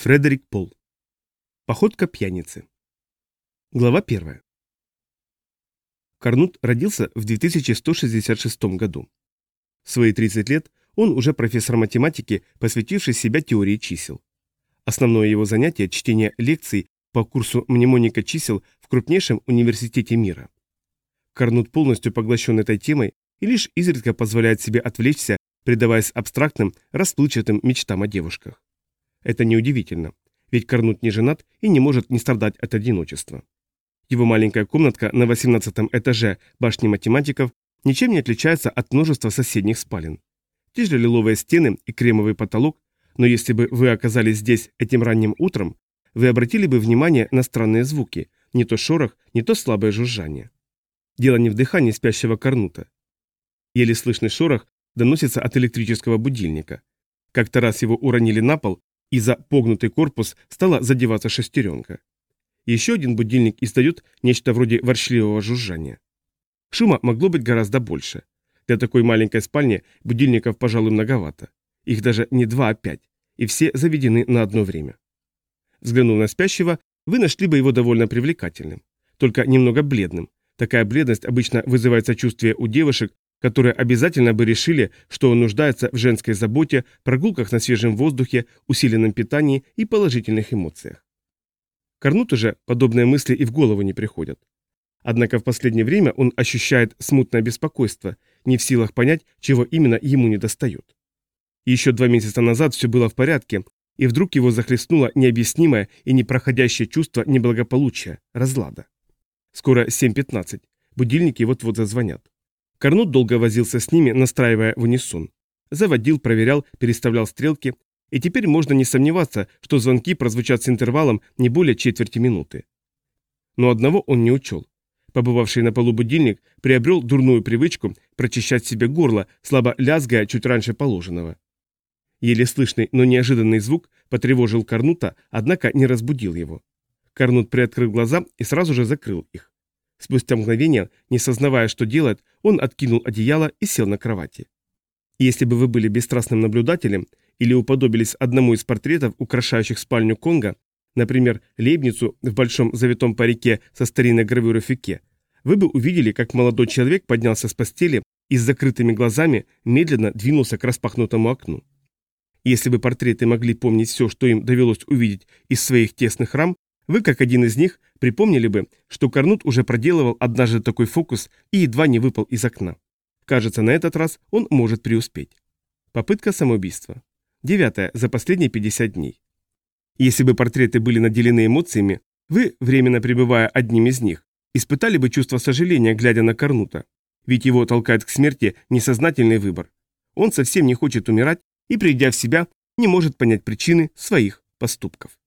Фредерик Пол. Походка пьяницы. Глава 1. Карнут родился в 2166 году. В свои 30 лет он уже профессор математики, посвятивший себя теории чисел. Основное его занятие – чтение лекций по курсу мнемоника чисел в крупнейшем университете мира. Карнут полностью поглощен этой темой и лишь изредка позволяет себе отвлечься, предаваясь абстрактным, расплывчатым мечтам о девушках. Это неудивительно, ведь Корнут не женат и не может не страдать от одиночества. Его маленькая комнатка на 18 этаже башни математиков ничем не отличается от множества соседних спален. Те же лиловые стены и кремовый потолок, но если бы вы оказались здесь этим ранним утром, вы обратили бы внимание на странные звуки, не то шорох, не то слабое жужжание. Дело не в дыхании спящего Корнута. Еле слышный шорох доносится от электрического будильника. Как-то раз его уронили на пол, и за погнутый корпус стала задеваться шестеренка. Еще один будильник издает нечто вроде ворчливого жужжания. Шума могло быть гораздо больше. Для такой маленькой спальни будильников, пожалуй, многовато. Их даже не два, а пять, и все заведены на одно время. Взглянув на спящего, вы нашли бы его довольно привлекательным, только немного бледным. Такая бледность обычно вызывает сочувствие у девушек, которые обязательно бы решили, что он нуждается в женской заботе, прогулках на свежем воздухе, усиленном питании и положительных эмоциях. Корнуту же подобные мысли и в голову не приходят. Однако в последнее время он ощущает смутное беспокойство, не в силах понять, чего именно ему недостает. Еще два месяца назад все было в порядке, и вдруг его захлестнуло необъяснимое и непроходящее чувство неблагополучия, разлада. Скоро 7.15, будильники вот-вот зазвонят. Корнут долго возился с ними, настраивая в унисон. Заводил, проверял, переставлял стрелки, и теперь можно не сомневаться, что звонки прозвучат с интервалом не более четверти минуты. Но одного он не учел. Побывавший на полу будильник приобрел дурную привычку прочищать себе горло, слабо лязгая чуть раньше положенного. Еле слышный, но неожиданный звук потревожил Корнута, однако не разбудил его. Корнут приоткрыл глаза и сразу же закрыл их. Спустя мгновение, не сознавая, что делает, он откинул одеяло и сел на кровати. Если бы вы были бесстрастным наблюдателем или уподобились одному из портретов, украшающих спальню Конга, например, лебницу в большом завитом парике со старинной гравюрой Фюке, вы бы увидели, как молодой человек поднялся с постели и с закрытыми глазами медленно двинулся к распахнутому окну. Если бы портреты могли помнить все, что им довелось увидеть из своих тесных рам, вы, как один из них, припомнили бы, что Корнут уже проделывал однажды такой фокус и едва не выпал из окна. Кажется, на этот раз он может преуспеть. Попытка самоубийства. Девятое за последние 50 дней. Если бы портреты были наделены эмоциями, вы, временно пребывая одним из них, испытали бы чувство сожаления, глядя на Корнута. Ведь его толкает к смерти несознательный выбор. Он совсем не хочет умирать и, придя в себя, не может понять причины своих поступков.